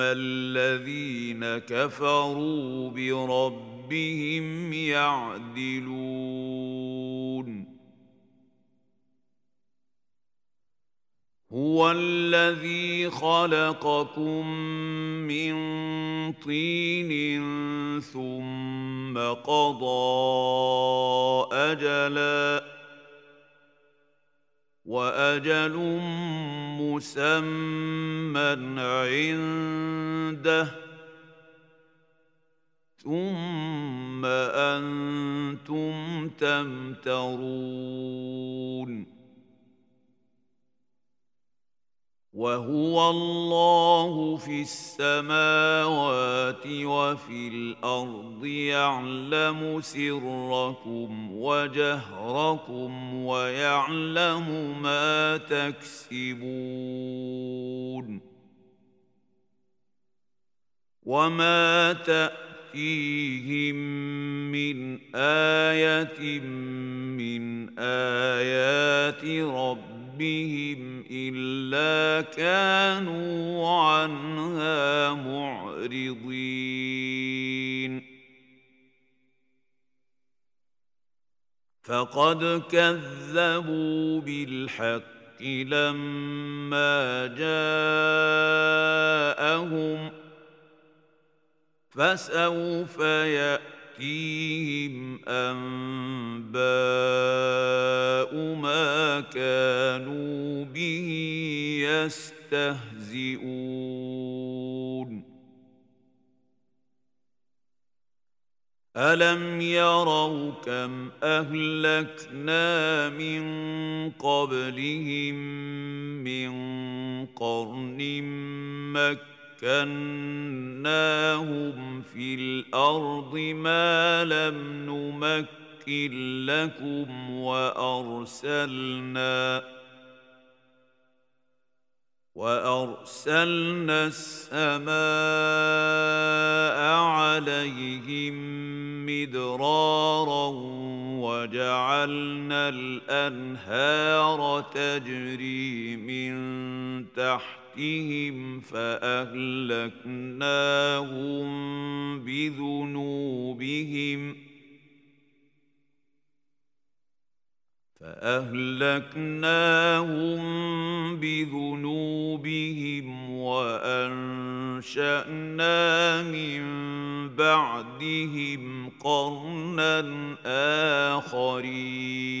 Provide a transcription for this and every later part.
الذين كفروا بربهم يعدلون. هو الذي خلقكم من طين ثم قضى أجلاً. وأجل مسمى عنده ثم أنتم تمترون وهو الله في السماوات وفي الأرض يعلم سركم وجهركم ويعلم ما تكسبون وما تأتيهم من آية من آيات ربهم بهم إلا كانوا عنها معرضين فقد كذبوا بالحق لما جاءهم فسوف يأتون فيهم أنباء ما كانوا به يستهزئون ألم يروا كم أهلكنا من قبلهم من قرن مكة مكناهم في الأرض ما لم نمكن لكم وأرسلنا وأرسلنا السماء عليهم مدرارا وجعلنا الأنهار تجري من تحت وقتهم فأهلكناهم بذنوبهم فأهلكناهم بذنوبهم وأنشأنا من بعدهم قرنا آخرين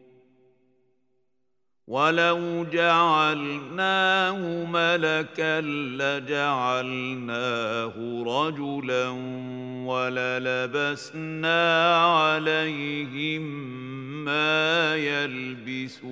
ولو جعلناه ملكا لجعلناه رجلا وللبسنا عليهم ما يلبسون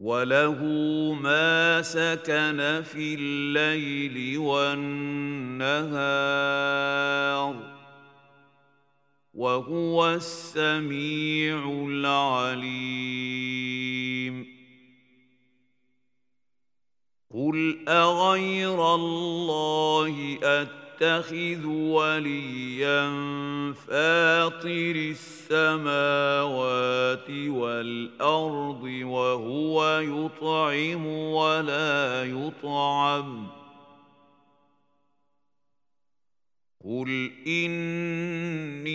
وَلَهُ مَا سَكَنَ فِي اللَّيْلِ وَالنَّهَارِ وَهُوَ السَّمِيعُ الْعَلِيمُ قُلْ أَغَيْرَ اللَّهِ أَتَّقِي يتخذ وليا فاطر السماوات والأرض وهو يطعم ولا يطعم قل إني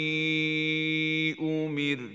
أمرت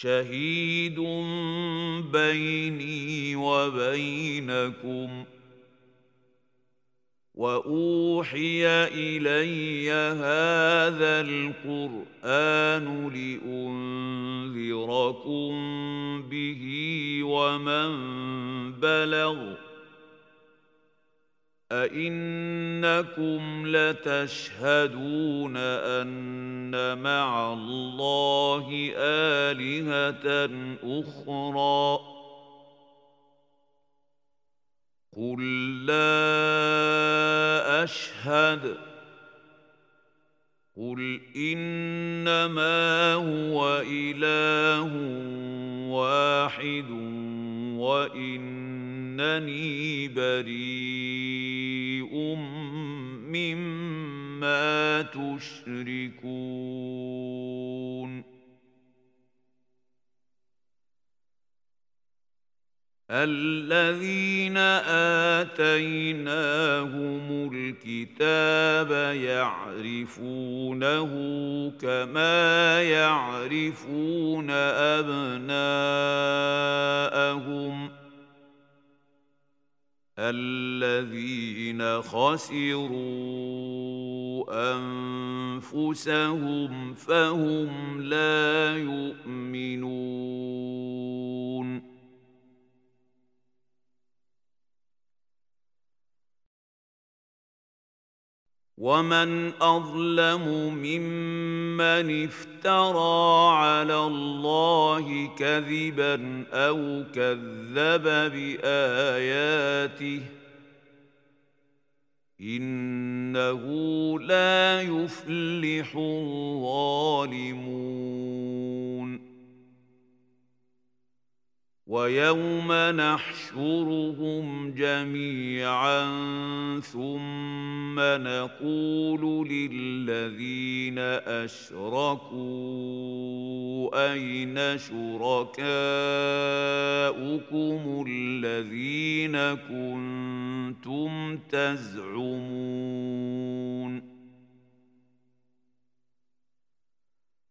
شهيد بيني وبينكم وأوحي إلي هذا القرآن لأنذركم به ومن بلغ أَإِنَّكُمْ لَتَشْهَدُونَ أَنَّ مَعَ اللَّهِ آلِهَةً أُخْرَى قُلْ لَا أَشْهَدُ قُلْ إِنَّمَا هُوَ إِلَهٌ وَاحِدٌ وَإِنَّ إنني بريء مما تشركون. الذين آتيناهم الكتاب يعرفونه كما يعرفون أبناءهم. الذين خسروا أنفسهم فهم لا يؤمنون ومن اظلم ممن افترى على الله كذبا أو كذب باياته انه لا يفلح الظالمون وَيَوْمَ نَحْشُرُهُمْ جَمِيعًا ثُمَّ نَقُولُ لِلَّذِينَ أَشْرَكُوا أَيْنَ شُرَكَاؤُكُمُ الَّذِينَ كُنْتُمْ تَزْعُمُونَ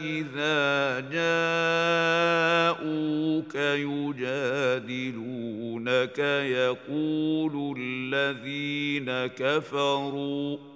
إذا جاءوك يجادلونك يقول الذين كفروا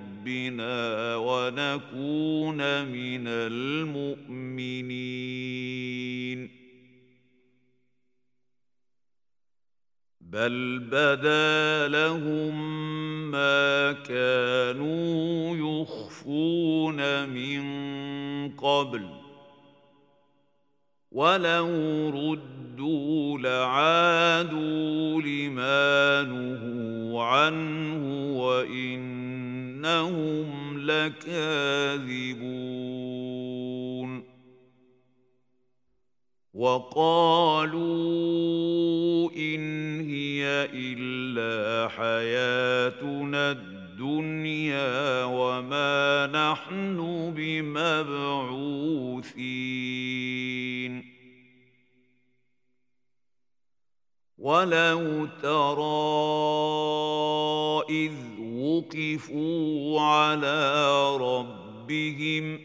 ربنا ونكون من المؤمنين. بل بدا لهم ما كانوا يخفون من قبل. ولو ردوا لعادوا لما نهوا عنه وإن إنهم لكاذبون. وقالوا إن هي إلا حياتنا الدنيا وما نحن بمبعوثين. ولو ترى إذ وقفوا على ربهم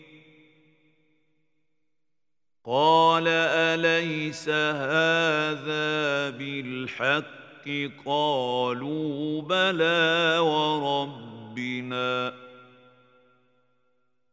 قال أليس هذا بالحق قالوا بلى وربنا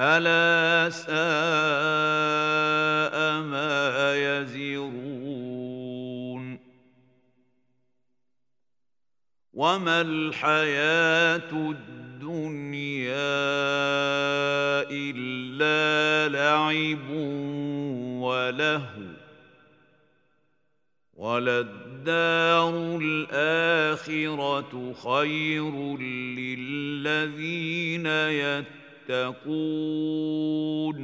ألا ساء ما يزرون وما الحياة الدنيا إلا لعب ولهو وللدار الآخرة خير للذين يتقون تتقون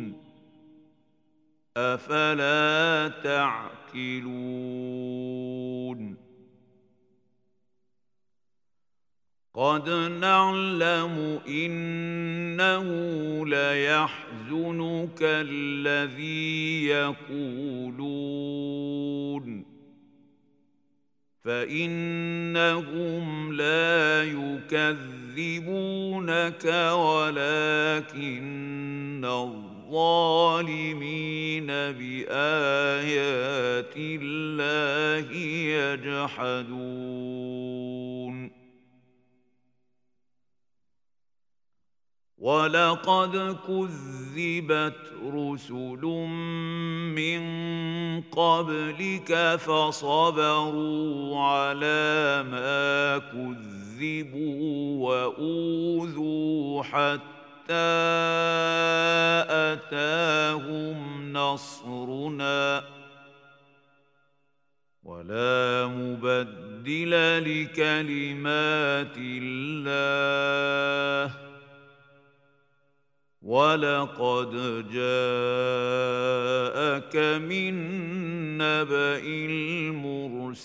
أفلا تعقلون قد نعلم إنه ليحزنك الذي يقولون فإنهم لا يكذبون يكذبونك ولكن الظالمين بآيات الله يجحدون وَلَقَدْ كُذِّبَتْ رُسُلٌ مِّن قَبْلِكَ فَصَبَرُوا عَلَى مَا كذبوا كذبوا وأوذوا حتى أتاهم نصرنا ولا مبدل لكلمات الله وَلَقَدْ جَاءَكَ مِن نَّبَإِ الْمُرْسَلِينَ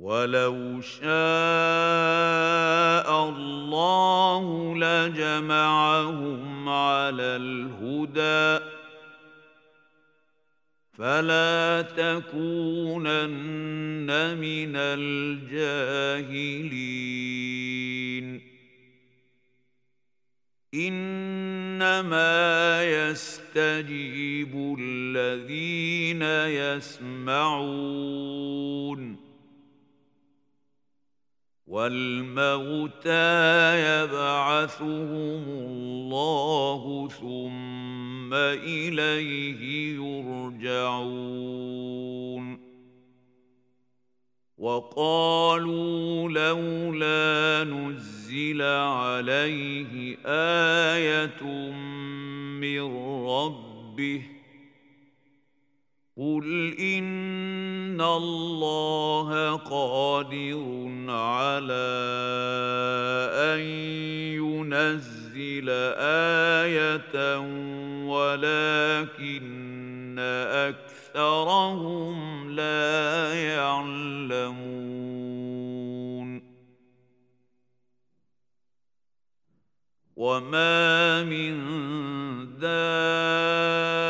وَلَوْ شَاءَ اللَّهُ لَجَمَعَهُمْ عَلَى الْهُدَى فَلَا تَكُونَنَّ مِنَ الْجَاهِلِينَ انما يستجيب الذين يسمعون والموتى يبعثهم الله ثم إليه يرجعون. وقالوا لولا نزل عليه آية من ربه قل ان الله قادر على ان ينزل إيه ولكن اكثرهم لا يعلمون وما من دار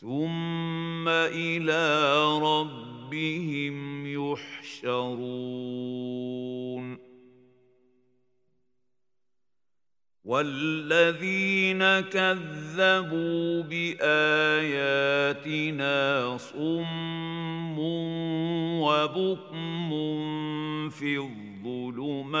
ثم إلى ربهم يحشرون والذين كذبوا باياتنا صم وبكم في الظلمات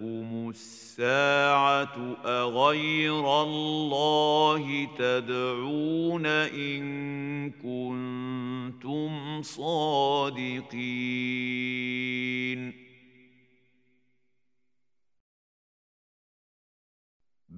تأتيكم الساعة أغير الله تدعون إن كنتم صادقين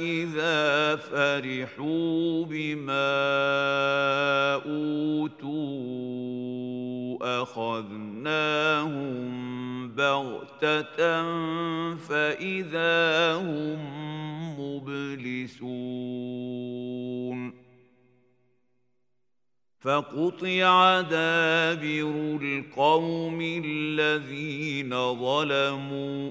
إذا فرحوا بما أوتوا أخذناهم بغتة فإذا هم مبلسون فقطع دابر القوم الذين ظلموا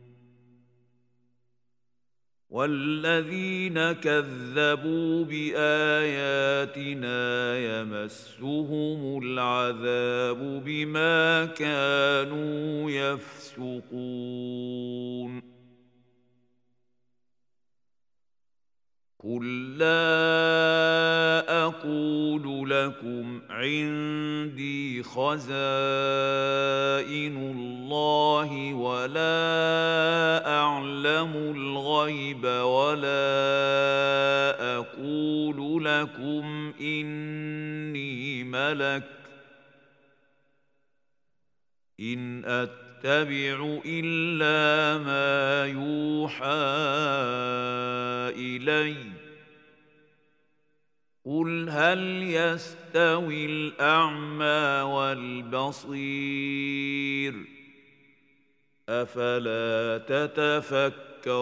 والذين كذبوا بآياتنا يمسهم العذاب بما كانوا يفسقون قل لا أقول لكم عندي خزائن الله ولا أعلم الغيب ولا أقول لكم إني ملك إن أت اتبع إلا ما يوحى إلي. قل هل يستوي الأعمى والبصير؟ أفلا تتفكرون؟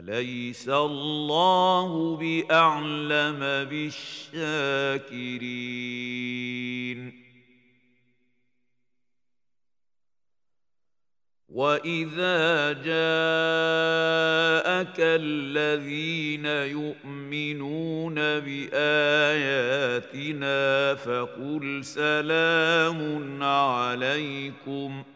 أليس الله بأعلم بالشاكرين وَإِذَا جَاءَكَ الَّذِينَ يُؤْمِنُونَ بِآيَاتِنَا فَقُلْ سَلَامٌ عَلَيْكُمْ ۖ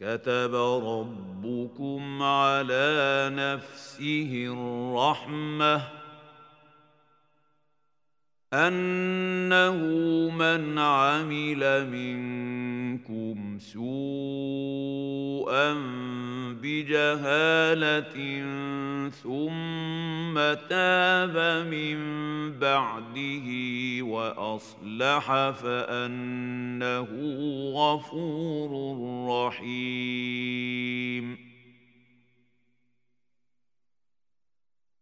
كتب ربكم على نفسه الرحمة أنه من عمل منكم منكم سوءا بجهالة ثم تاب من بعده وأصلح فأنه غفور رحيم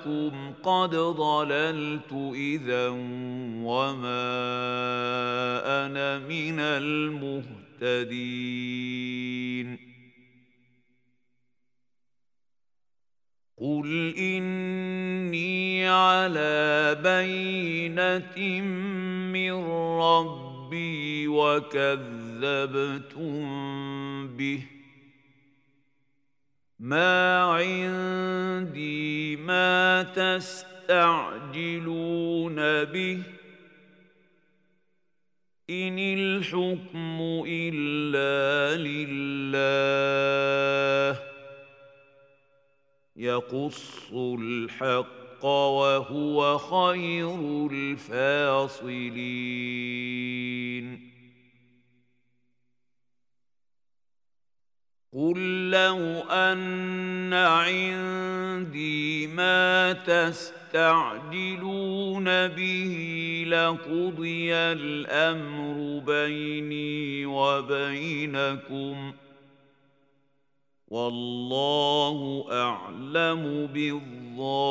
لَكُمْ قد ضللت إذا وما أنا من المهتدين قل إني على بينة من ربي وكذبتم به ما عندي ما تستعجلون به ان الحكم الا لله يقص الحق وهو خير الفاصلين قل لو ان عندي ما تستعجلون به لقضي الامر بيني وبينكم والله اعلم بالظالمين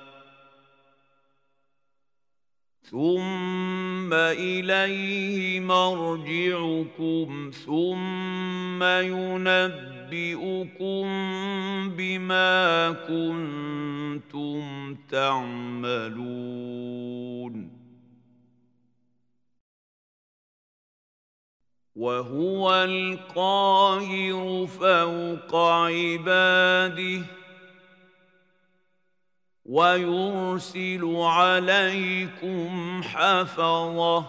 ثم إليه مرجعكم ثم ينبئكم بما كنتم تعملون. وهو القاهر فوق عباده. ويرسل عليكم حفظة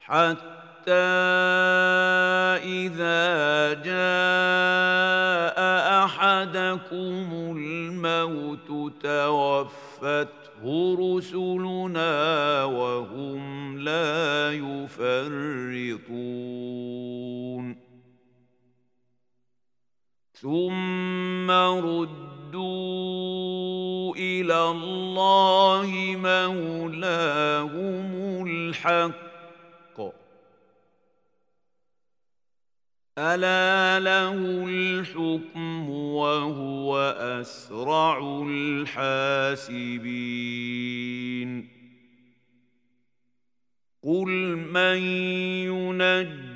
حتى إذا جاء أحدكم الموت توفته رسلنا وهم لا يفرطون ثم رد ردوا إلى الله مولاهم الحق ألا له الحكم وهو أسرع الحاسبين قل من ينجي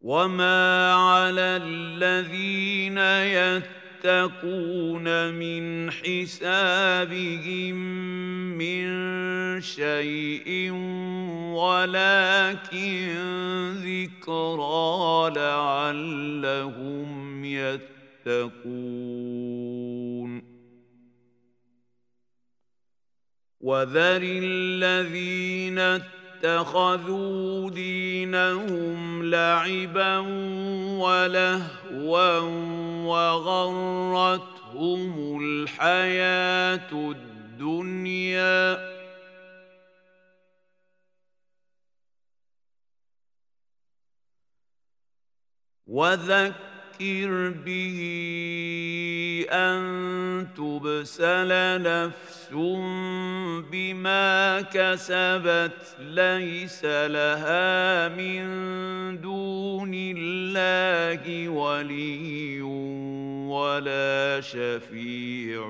وما على الذين يتقون من حسابهم من شيء ولكن ذكرى لعلهم يتقون وذر الذين اتقون اتخذوا دينهم لعبا ولهوا وغرتهم الحياة الدنيا وذكر فَذَكِّرْ به أن تبسل نفس بما كسبت ليس لها من دون الله ولي ولا شفيع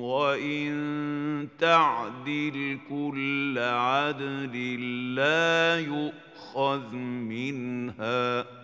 وإن تعدل كل عدل لا يؤخذ منها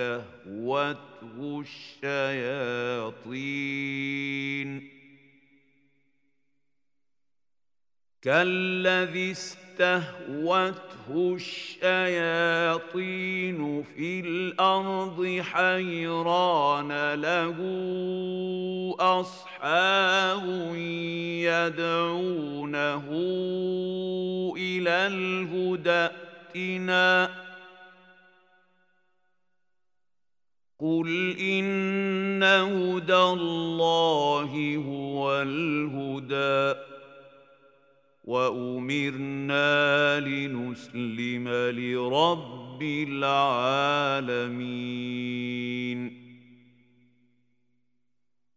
استهوته الشياطين. كالذي استهوته الشياطين في الأرض حيران له أصحاب يدعونه إلى الهدى ائتنا قل ان هدى الله هو الهدى وامرنا لنسلم لرب العالمين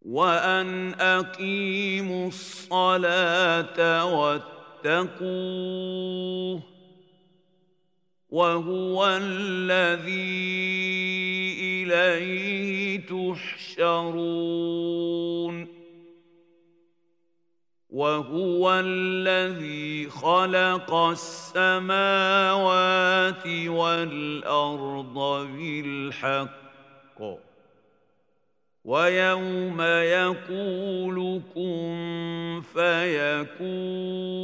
وان اقيموا الصلاه واتقوه وهو الذي إليه تحشرون وهو الذي خلق السماوات والأرض بالحق ويوم يقول كن فيكون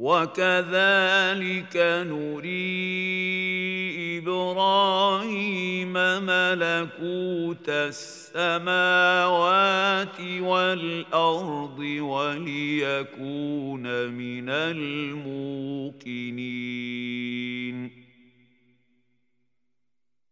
وَكَذَلِكَ نُرِي إِبْرَاهِيمَ مَلَكُوتَ السَّمَاوَاتِ وَالْأَرْضِ وَلِيَكُونَ مِنَ الْمُوقِنِينَ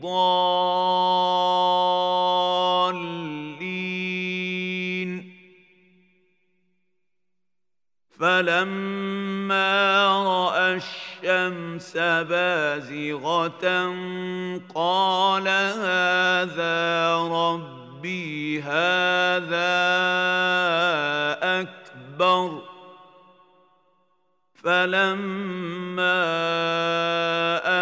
الضالين. فلما رأى الشمس بازغة قال هذا ربي هذا أكبر. فلما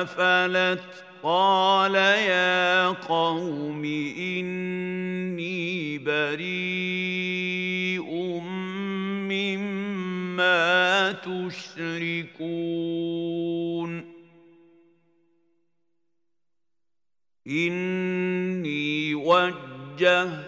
أفلت قال يا قوم إني بريء مما تشركون إني وجهت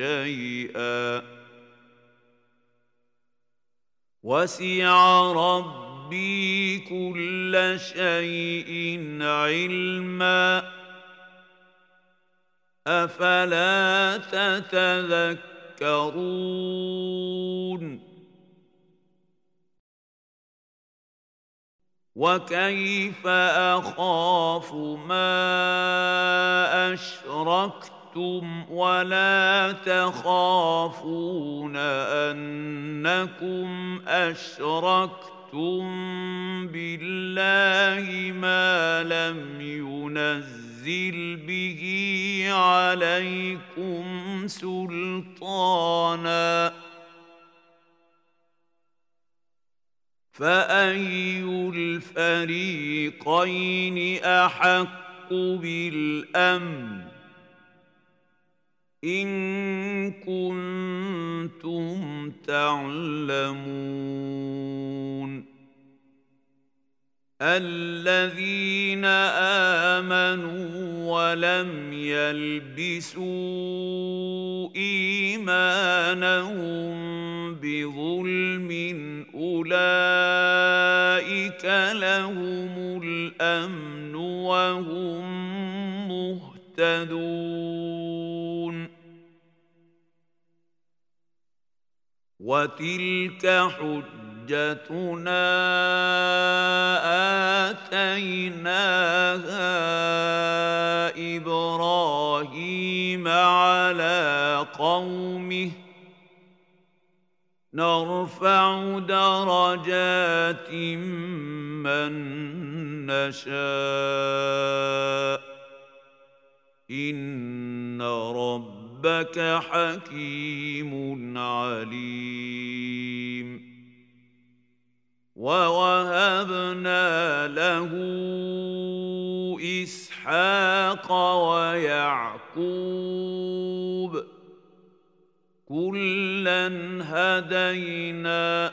شيئا. وسع ربي كل شيء علما. أفلا تتذكرون؟ وكيف أخاف ما أشركت تم ولا تخافون أنكم أشركتم بالله ما لم ينزل به عليكم سلطانا فأي الفريقين أحق بالأمن إن كنتم تعلمون الذين آمنوا ولم يلبسوا إيمانهم بظلم أولئك لهم الأمن وهم مهتدون وَتِلْكَ حُجَّتُنَا آتَيْنَاهَا إِبْرَاهِيمَ عَلَى قَوْمِهِ نرفع درجات من نشاء إن رب ربك حكيم عليم. ووهبنا له إسحاق ويعقوب. كلا هدينا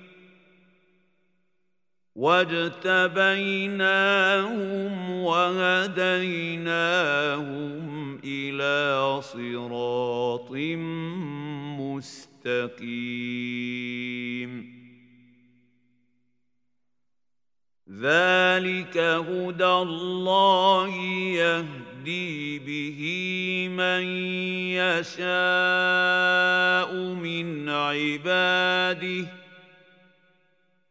واجتبيناهم وهديناهم إلى صراط مستقيم ذلك هدى الله يهدي به من يشاء من عباده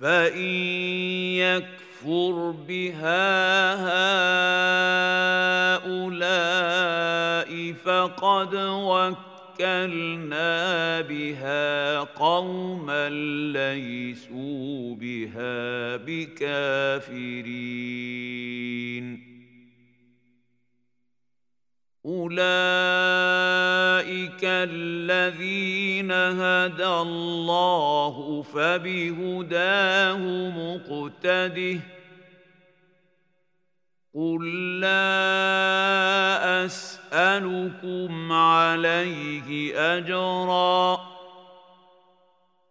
فَإِن يَكْفُرْ بِهَا هَؤُلَاءِ فَقَدْ وَكَّلْنَا بِهَا قَوْمًا لَّيْسُوا بِهَا بِكَافِرِينَ أولئك الذين هدى الله فبهداه مقتده قل لا أسألكم عليه أجرا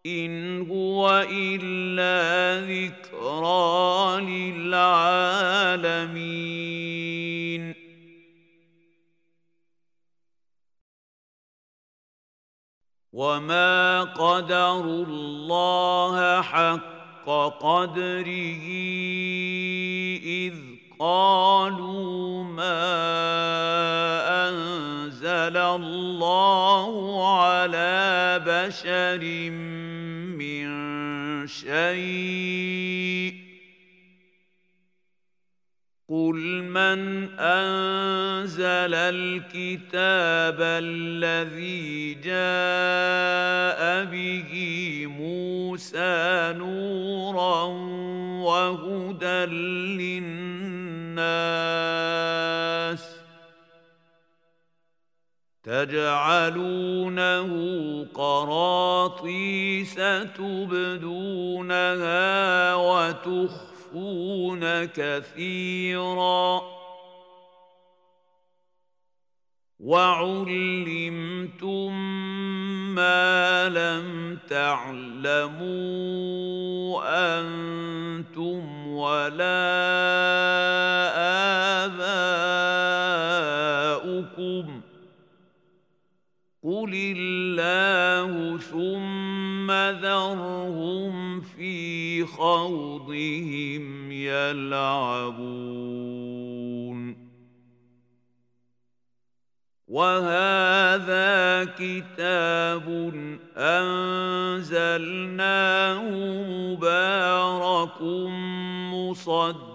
إن هو إلا ذكرى للعالمين وما قدر الله حق قدره إذ قالوا ما أنزل الله على بشر من شيء قل من أنزل الكتاب الذي جاء به موسى نورا وهدى للناس تجعلونه قراطيس تبدونها وتخفى يخطئون كثيرا وعلمتم ما لم تعلموا أنتم ولا آباؤكم قل الله ثم ثم ذرهم في خوضهم يلعبون وهذا كتاب أنزلناه مبارك مصدق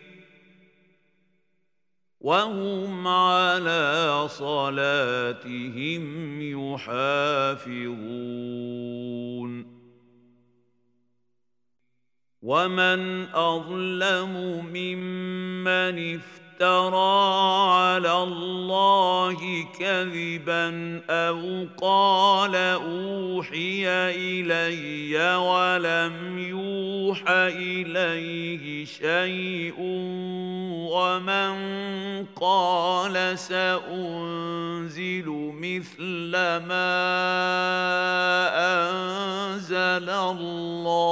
وهم على صلاتهم يحافظون ومن أظلم ممن افتر افترى على الله كذبا أو قال أوحي إلي ولم يوح إليه شيء ومن قال سأنزل مثل ما أنزل الله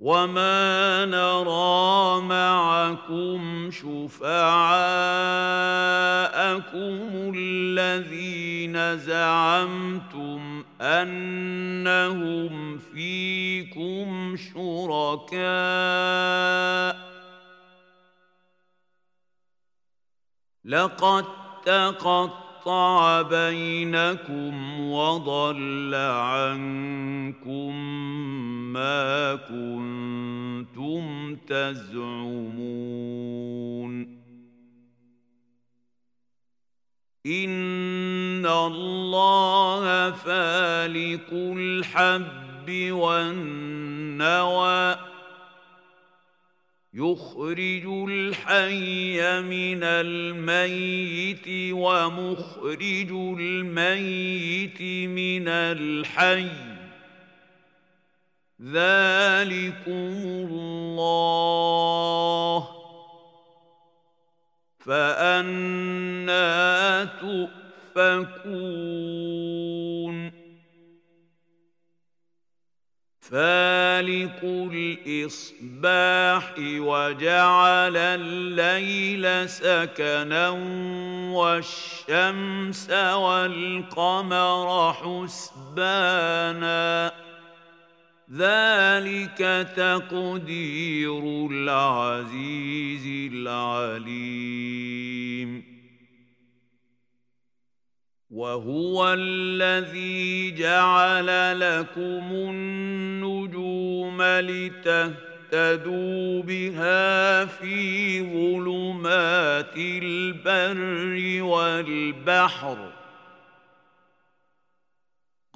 وما نرى معكم شفعاءكم الذين زعمتم أنهم فيكم شركاء لقد تقطع بينكم وضل عنكم ما كنتم تزعمون إن الله فالق الحب والنوى يخرج الحي من الميت ومخرج الميت من الحي ذلكم الله فأنا تؤفكون فالق الإصباح وجعل الليل سكنا والشمس والقمر حسباناً ذلك تقدير العزيز العليم وهو الذي جعل لكم النجوم لتهتدوا بها في ظلمات البر والبحر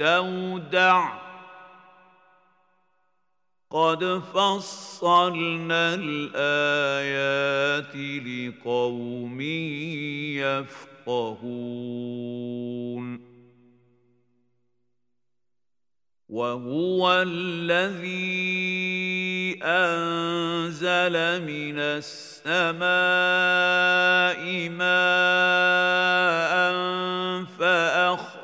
مستودع. قد فصلنا الآيات لقوم يفقهون. وهو الذي أنزل من السماء ماء فأخرج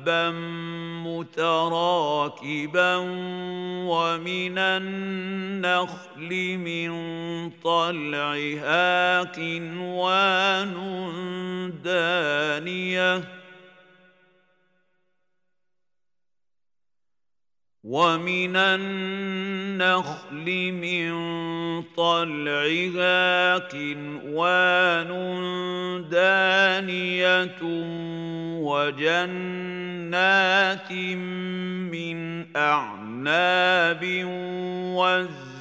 حبا متراكبا ومن النخل من طلعها قِنْوَانٌ دانية ومن النخل من طلعها كنوان دانية وجنات من أعناب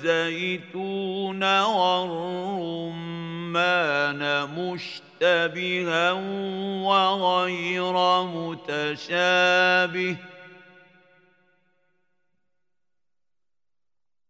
والزيتون والرمان مشتبها وغير متشابه ۖ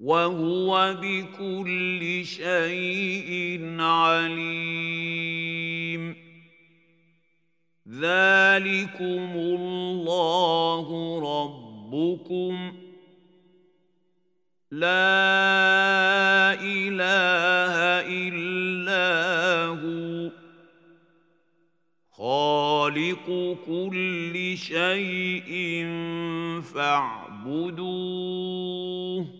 وَهُوَ بِكُلِّ شَيْءٍ عَلِيمٌ. ذَلِكُمُ اللَّهُ رَبُّكُمْ. لَا إِلَهَ إِلَّا هُوَ. خَالِقُ كُلِّ شَيْءٍ فَاعْبُدُوهُ.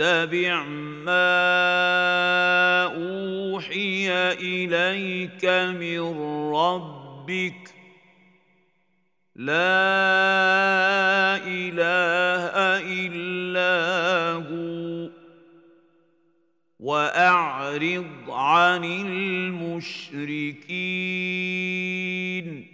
اتبع ما أوحي إليك من ربك. لا إله إلا هو. وأعرض عن المشركين.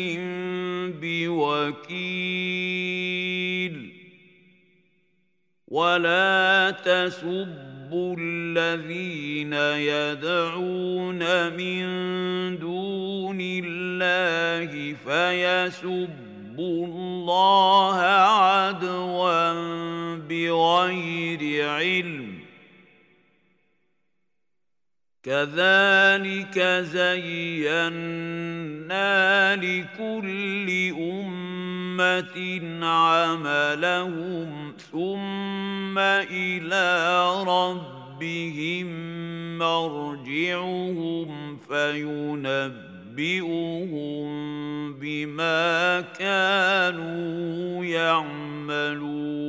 ولا تسبوا الذين يدعون من دون الله فيسبوا الله عدوا بغير علم كذلك زينا لكل أمة عملهم ثم إلى ربهم مرجعهم فينبئهم بما كانوا يعملون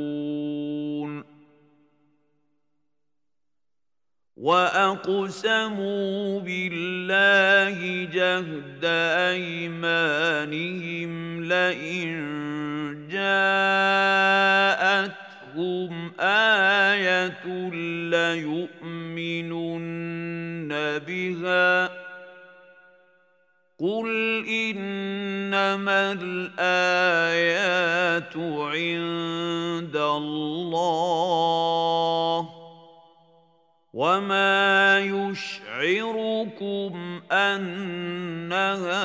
وَأَقْسَمُوا بِاللَّهِ جَهْدَ أَيْمَانِهِمْ لَئِن جَاءَتْ جاءتهم آية ليؤمنن بها قل إنما الآيات عند الله وما يشعركم أنها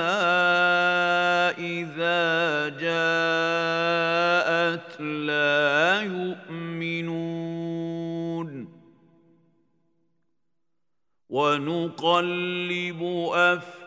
إذا جاءت لا يؤمنون ونقلب أفئدة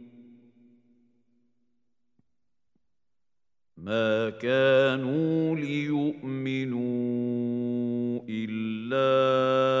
ما كانوا ليؤمنوا إلا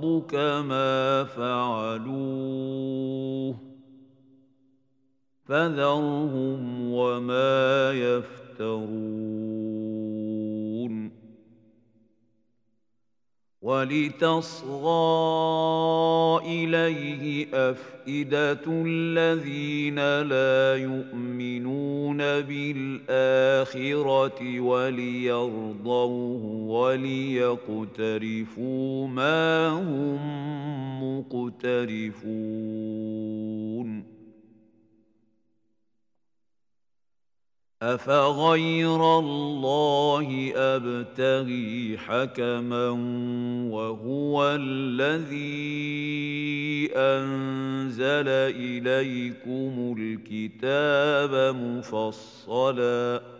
ربك ما فعلوه فذرهم وما يفترون وَلِتَصْغَى إِلَيْهِ أَفْئِدَةُ الَّذِينَ لَا يُؤْمِنُونَ بِالْآخِرَةِ وَلِيَرْضَوْهُ وَلِيَقْتَرِفُوا مَا هُمْ مُقْتَرِفُونَ أفغير الله أبتغي حكما وهو الذي أنزل إليكم الكتاب مفصلاً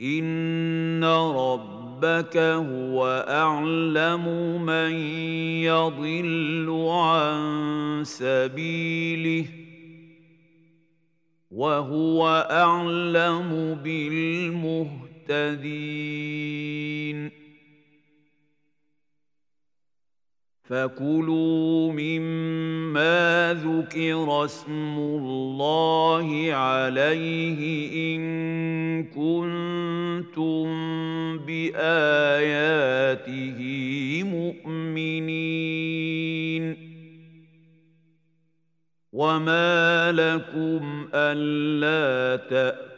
ان ربك هو اعلم من يضل عن سبيله وهو اعلم بالمهتدين فَكُلُوا مِمَّا ذُكِرَ اسْمُ اللَّهِ عَلَيْهِ إِن كُنتُم بِآيَاتِهِ مُؤْمِنِينَ وَمَا لَكُمْ أَلَّا تَأْكُلُوا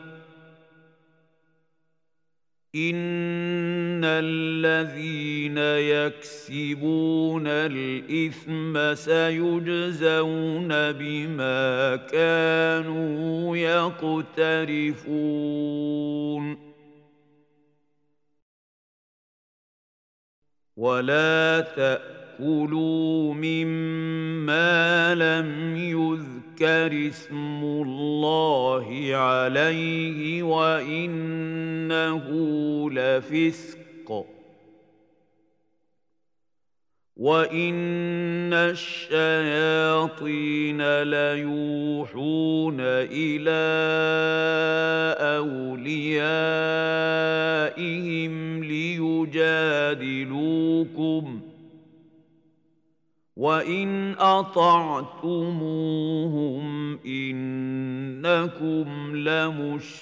ان الذين يكسبون الاثم سيجزون بما كانوا يقترفون ولا تاكلوا مما لم يذكر يذكر اسم الله عليه وإنه لفسق وإن الشياطين ليوحون إلى أوليائهم ليجادلوكم ۖ وَإِنْ أَطَعْتُمُوهُمْ إِنَّكُمْ لَمُشْرِكُونَ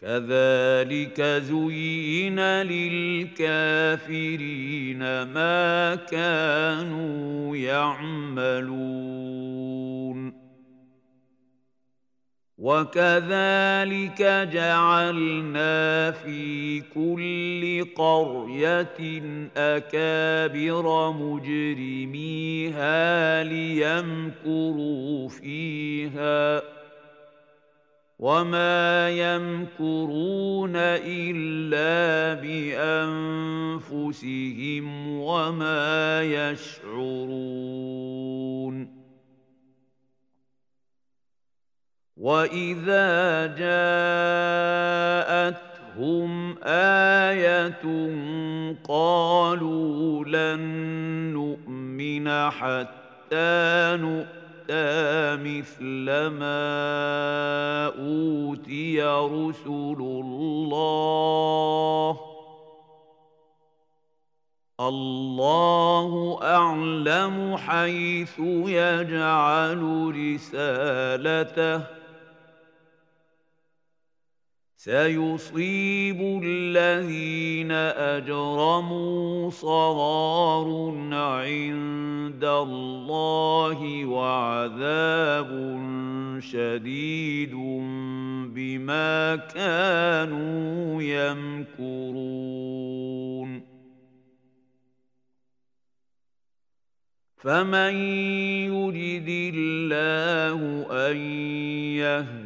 كذلك زين للكافرين ما كانوا يعملون. وكذلك جعلنا في كل قرية أكابر مجرميها ليمكروا فيها ۖ. وما يمكرون إلا بأنفسهم وما يشعرون وإذا جاءتهم آية قالوا لن نؤمن حتى نؤمن أوتى مثل ما أوتي رسل الله الله أعلم حيث يجعل رسالته سيصيب الذين أجرموا صغار عند الله وعذاب شديد بما كانوا يمكرون فمن يجد الله أن يهدي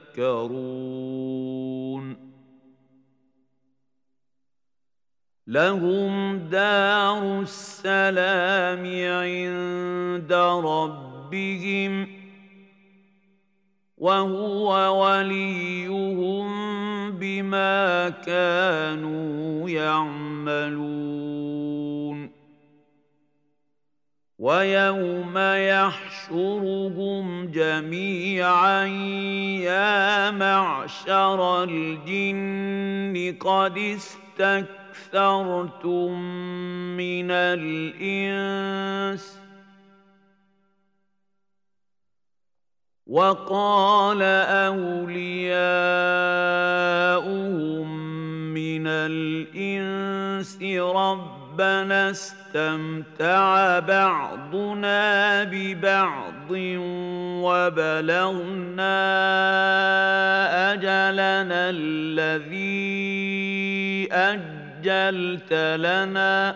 يذكرون. لهم دار السلام عند ربهم وهو وليهم بما كانوا يعملون. وَيَوْمَ يَحْشُرُهُمْ جَمِيعًا يَا مَعْشَرَ الْجِنِّ قَدِ اسْتَكْثَرْتُم مِّنَ الْإِنسِ وَقَالَ أَوْلِيَاؤُهُم مِّنَ الْإِنسِ رَبِّ ربنا استمتع بعضنا ببعض وبلغنا أجلنا الذي أجلت لنا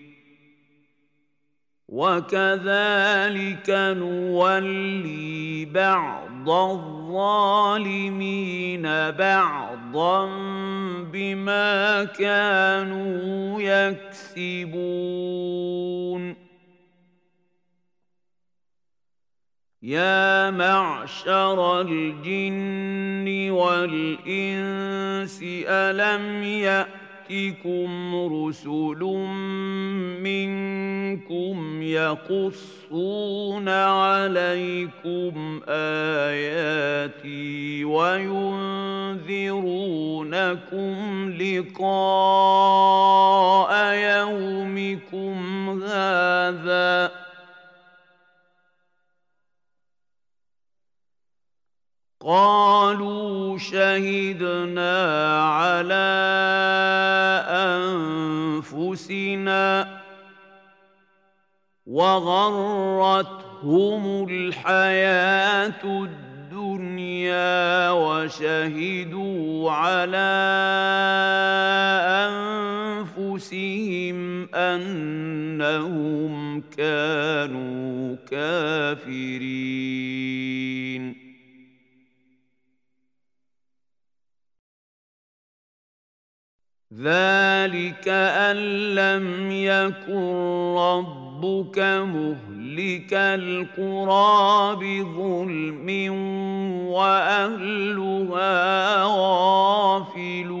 وَكَذَلِكَ نُوَلِّي بَعْضَ الظَّالِمِينَ بَعْضًا بِمَا كَانُوا يَكْسِبُونَ يا معشر الجن والإنس ألم يأ تَأْتِكُمْ رُسُلٌ مِّنكُمْ يَقُصُّونَ عَلَيْكُمْ آيَاتِي وَيُنذِرُونَكُمْ لِقَاءَ يَوْمِكُمْ هَٰذَا ۖ قالوا شهدنا على أنفسنا وغرتهم الحياة الدنيا وشهدوا على أنفسهم أنهم كانوا كافرين ذلك أن لم يكن ربك مهلك القرى بظلم وأهلها غافلون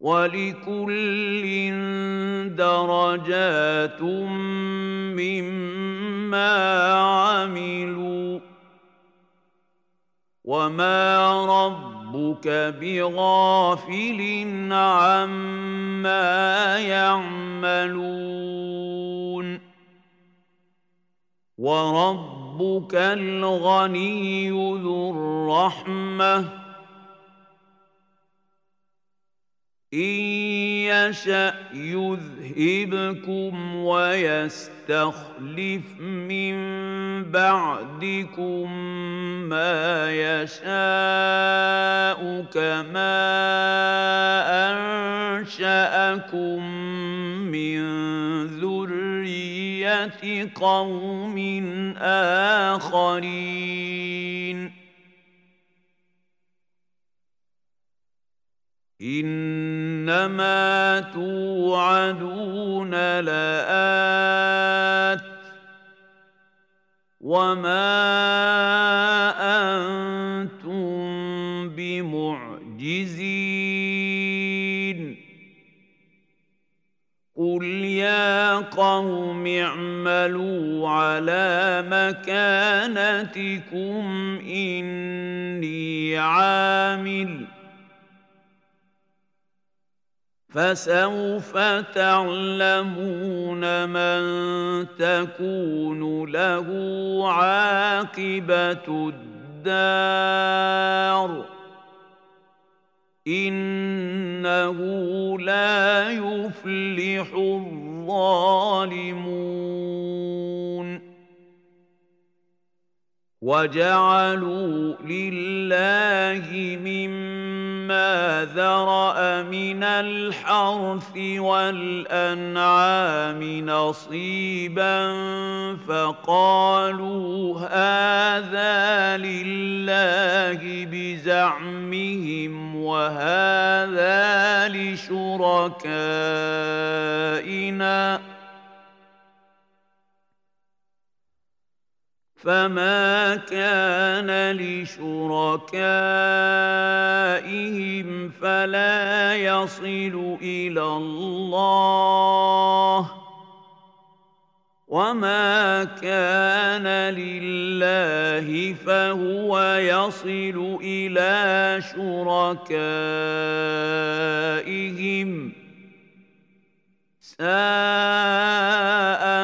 ولكل درجات مما عملوا وما ربك بغافل عما يعملون وربك الغني ذو الرحمه إن يشأ يذهبكم ويستخلف من بعدكم ما يشاء كما أنشأكم من ذرية قوم آخرين إنما توعدون لآت وما أنتم بمعجزين قل يا قوم اعملوا على مكانتكم إني عامل فسوف تعلمون من تكون له عاقبة الدار. إنه لا يفلح الظالمون. وجعلوا لله مما ما ذرأ من الحرث والأنعام نصيبا فقالوا هذا لله بزعمهم وهذا لشركائنا فما كان لشركائهم فلا يصل إلى الله وما كان لله فهو يصل إلى شركائهم ساء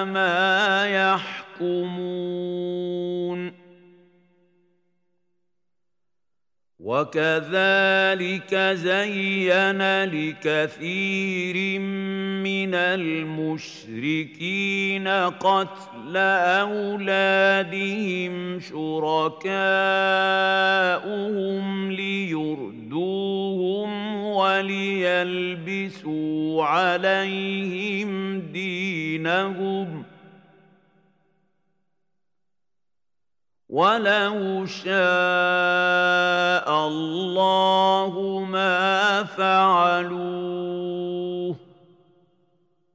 ما يحصل تحكمون وكذلك زين لكثير من المشركين قتل أولادهم شركاؤهم ليردوهم وليلبسوا عليهم دينهم ۖ وَلَوْ شَاءَ اللَّهُ مَا فَعَلُوهُ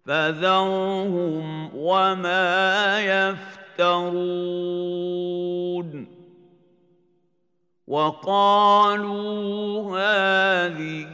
فَذَرْهُمْ وَمَا يَفْتَرُونَ وَقَالُوا هَذِهِ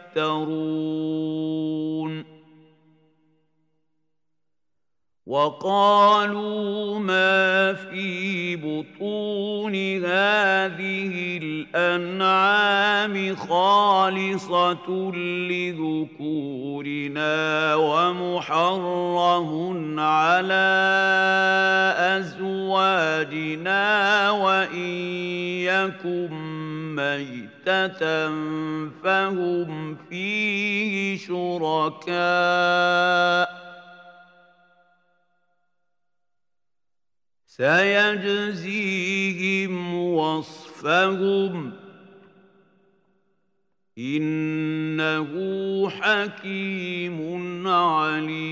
يفترون. وقالوا ما في بطون هذه الأنعام خالصة لذكورنا ومحره على أزواجنا وإن يكن ميتة فهم فيه شركاء. سيجزيهم وصفهم إنه حكيم عليم.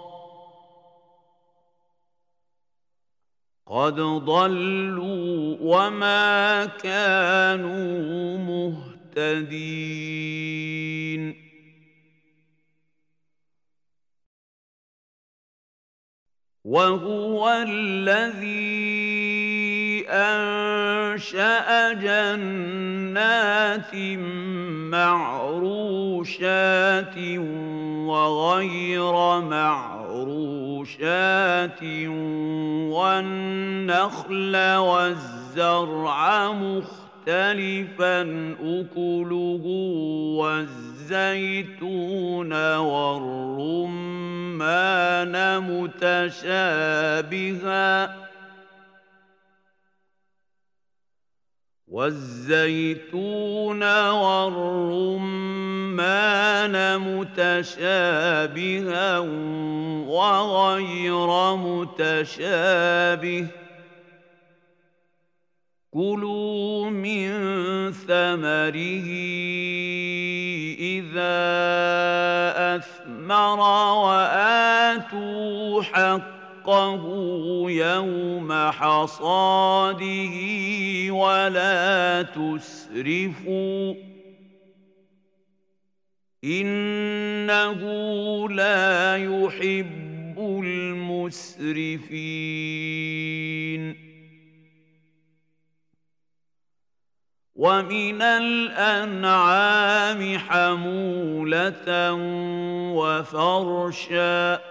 قد ضلوا وما كانوا مهتدين وهو الذي أنشأ جنات معروشات وغير معروشات مفروشات والنخل والزرع مختلفا أكله والزيتون والرمان متشابها. والزيتون والرمان متشابها وغير متشابه. كلوا من ثمره إذا أثمر وآتوا حقه حقه يوم حصاده ولا تسرفوا إنه لا يحب المسرفين. ومن الأنعام حمولة وفرشاً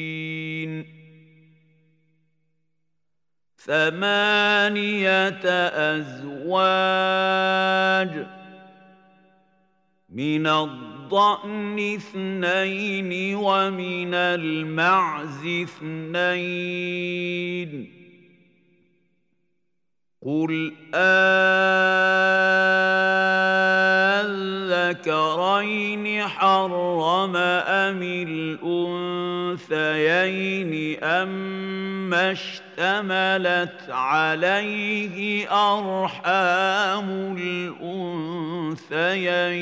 ثمانية أزواج من الضأن اثنين ومن المعز اثنين قل أذكرين حرم أم الأنثيين أم اشتملت عليه أرحام الأنثيين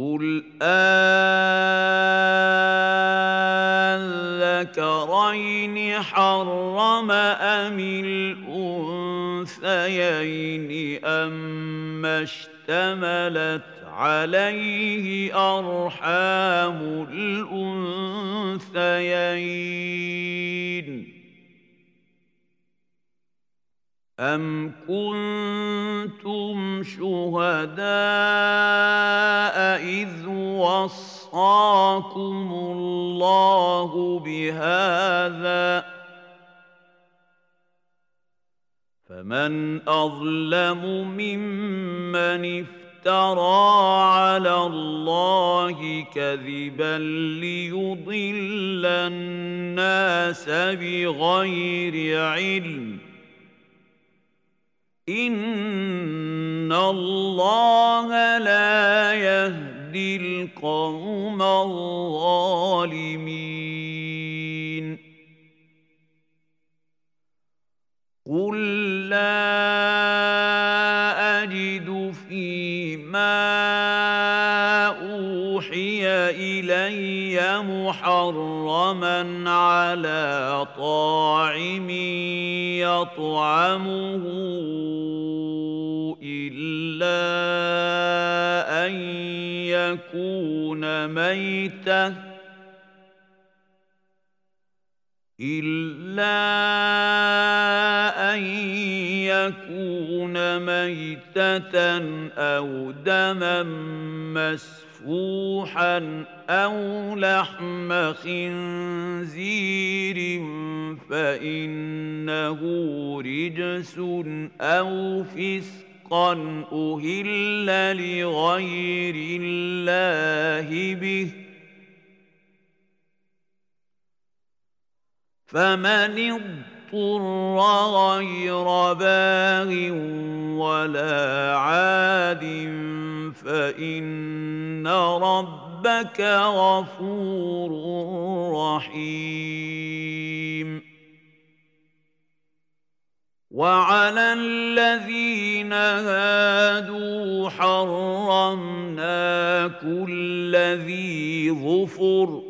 قل الذكرين حرم أم الأنثيين أم اشتملت عليه أرحام الأنثيين أم كنتم شهداء إذ وصاكم الله بهذا فمن أظلم ممن افترى على الله كذبا ليضل الناس بغير علم ان اللہ لا يهدی القوم الظالمین قل لا اجد فی فيما إلي محرما على طاعم يطعمه إلا أن يكون ميتاً إلا أن يكون ميتة أو دما مسفوحا مذبوحا أو لحم خنزير فإنه رجس أو فسقا أهل لغير الله به فمن اضطر غير باغ ولا عاد فإن ربك غفور رحيم. وعلى الذين هادوا حرمنا كل ذي ظفر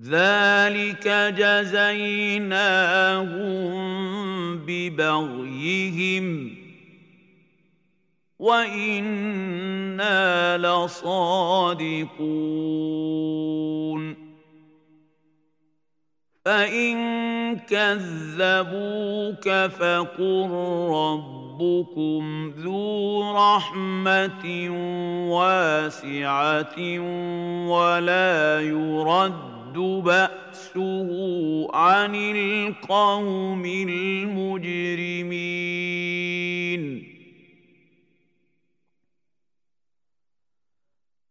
ذلك جزيناهم ببغيهم وإنا لصادقون فإن كذبوك فقل ربكم ذو رحمة واسعة ولا يرد يَرْدُ بَأْسُهُ عَنِ الْقَوْمِ الْمُجْرِمِينَ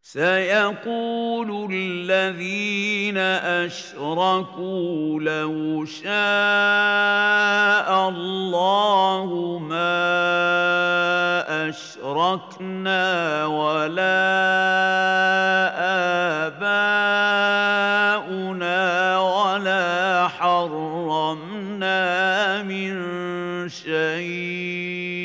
سيقول الذين اشركوا لو شاء الله ما اشركنا ولا اباؤنا ولا حرمنا من شيء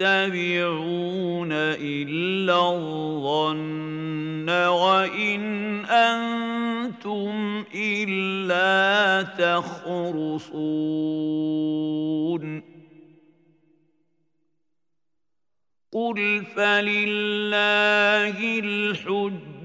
يتبعون إلا الظن وإن أنتم إلا تخرصون. قل فلله الحج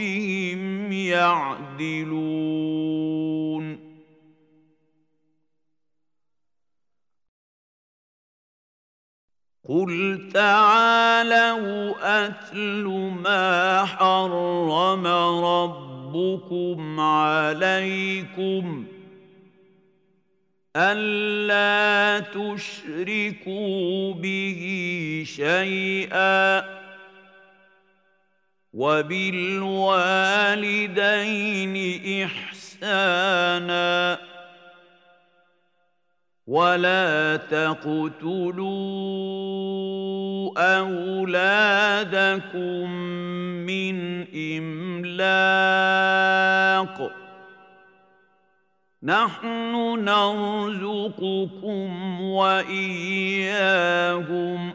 ربهم يعدلون. قل تعالوا أتل ما حرم ربكم عليكم ألا تشركوا به شيئا. وبالوالدين إحسانا ولا تقتلوا أولادكم من إملاق نحن نرزقكم وإياهم ۖ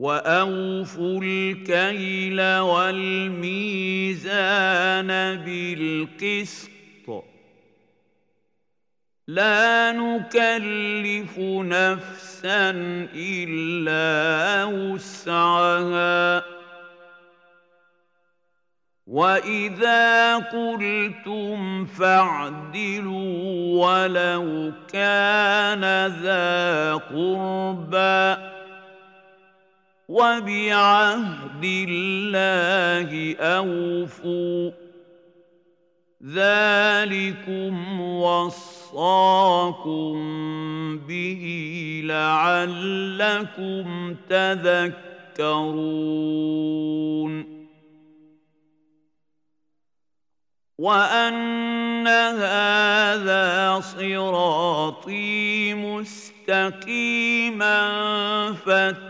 وَأَوْفُوا الْكَيْلَ وَالْمِيزَانَ بِالْقِسْطِ لا نكلف نفسا إلا وسعها وَإِذَا قُلْتُمْ فَاعْدِلُوا وَلَوْ كَانَ ذَا قُرْبَى وَبِعَهْدِ اللَّهِ أَوْفُوا ذَلِكُمْ وَصَّاكُمْ بِهِ لَعَلَّكُمْ تَذَكَّرُونَ وَأَنَّ هَذَا صِرَاطِي مُسْتَقِيمًا فَاتَّقُوا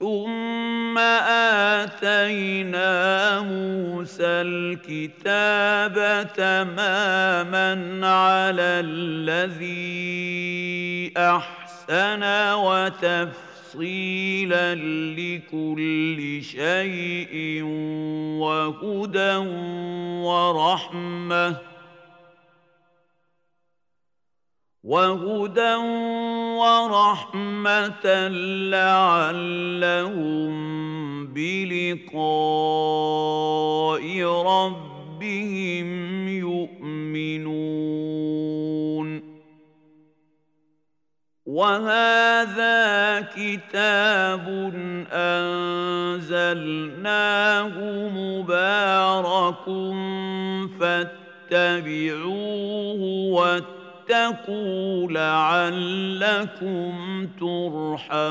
ثم آتينا موسى الكتاب تماما على الذي أحسن وتفصيلا لكل شيء وهدى ورحمه وَهُدًى وَرَحْمَةً لَعَلَّهُمْ بِلِقَاءِ رَبِّهِمْ يُؤْمِنُونَ وَهَذَا كِتَابٌ أَنزَلْنَاهُ مُبَارَكٌ فَاتَّبِعُوهُ واتبعوه واتقوا لعلكم ترحمون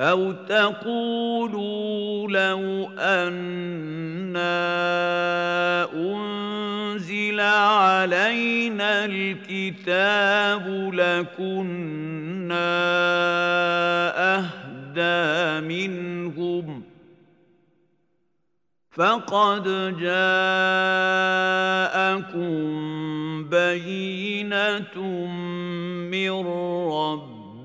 أو تقولوا لو أنا أنزل علينا الكتاب لكنا أهدى منهم فقد جاءكم بينة من رب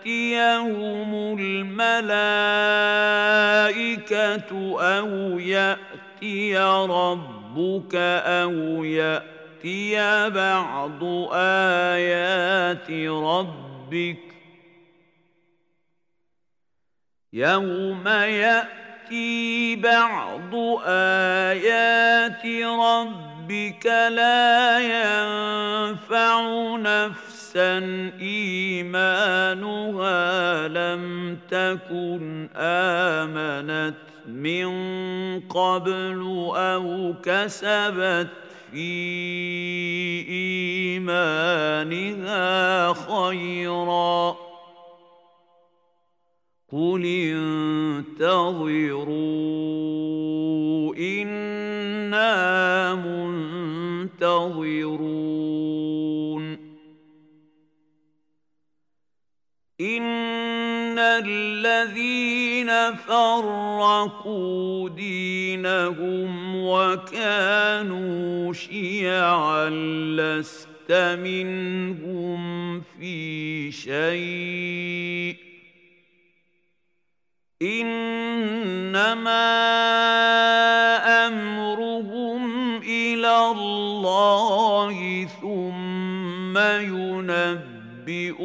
تأتيهم الملائكة أو يأتي ربك أو يأتي بعض آيات ربك يوم يأتي بعض آيات ربك ربك لا ينفع نفسا إيمانها لم تكن آمنت من قبل أو كسبت في إيمانها خيراً. قل انتظروا أنا منتظرون. ان الذين فرقوا دينهم وكانوا شيعا لست منهم في شيء انما امرهم إلى الله ثم ينبئهم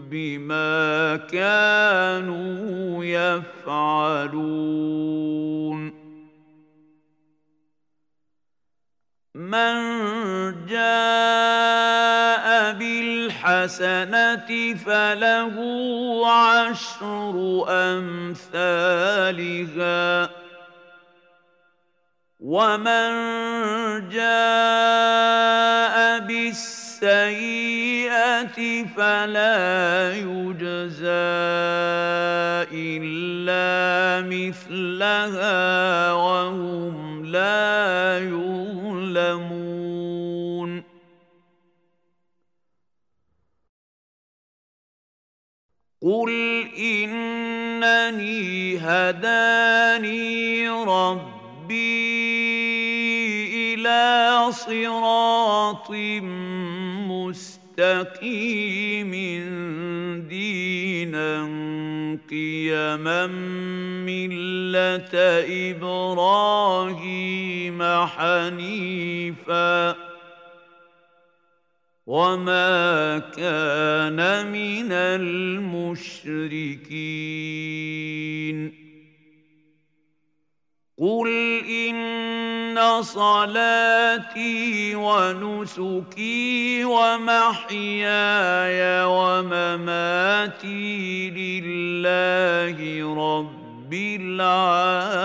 بما كانوا يفعلون من جاء الحسنة فله عشر أمثالها. ومن جاء بالسيئة فلا يجزى إلا مثلها وهم لا يظلمون. قل انني هداني ربي إلى صراط مستقيم دينا قيما مله إبراهيم حنيفا وما كان من المشركين قل إن صلاتي ونسكي ومحياي ومماتي لله رب العالمين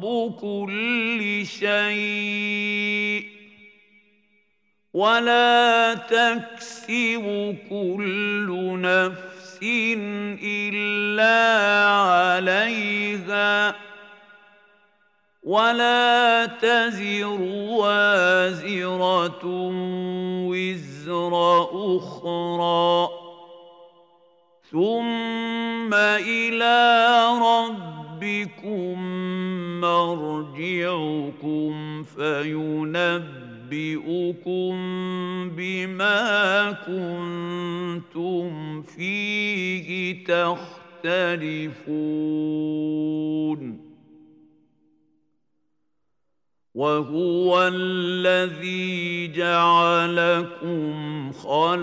رب كل شيء ولا تكسب كل نفس إلا عليها ولا تزر وازرة وزر أخرى ثم إلى ربكم مرجعكم فينبئكم بما كنتم فيه تختلفون وهو الذي جعلكم خلائف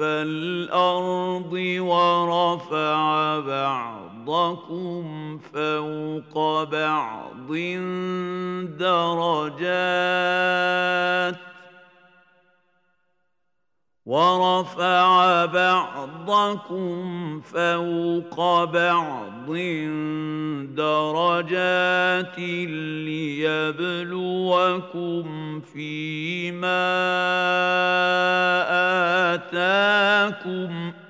الأرض ورفع بعض بعضكم فوق بعض درجات ورفع بعضكم فوق بعض درجات ليبلوكم فيما آتاكم ۖ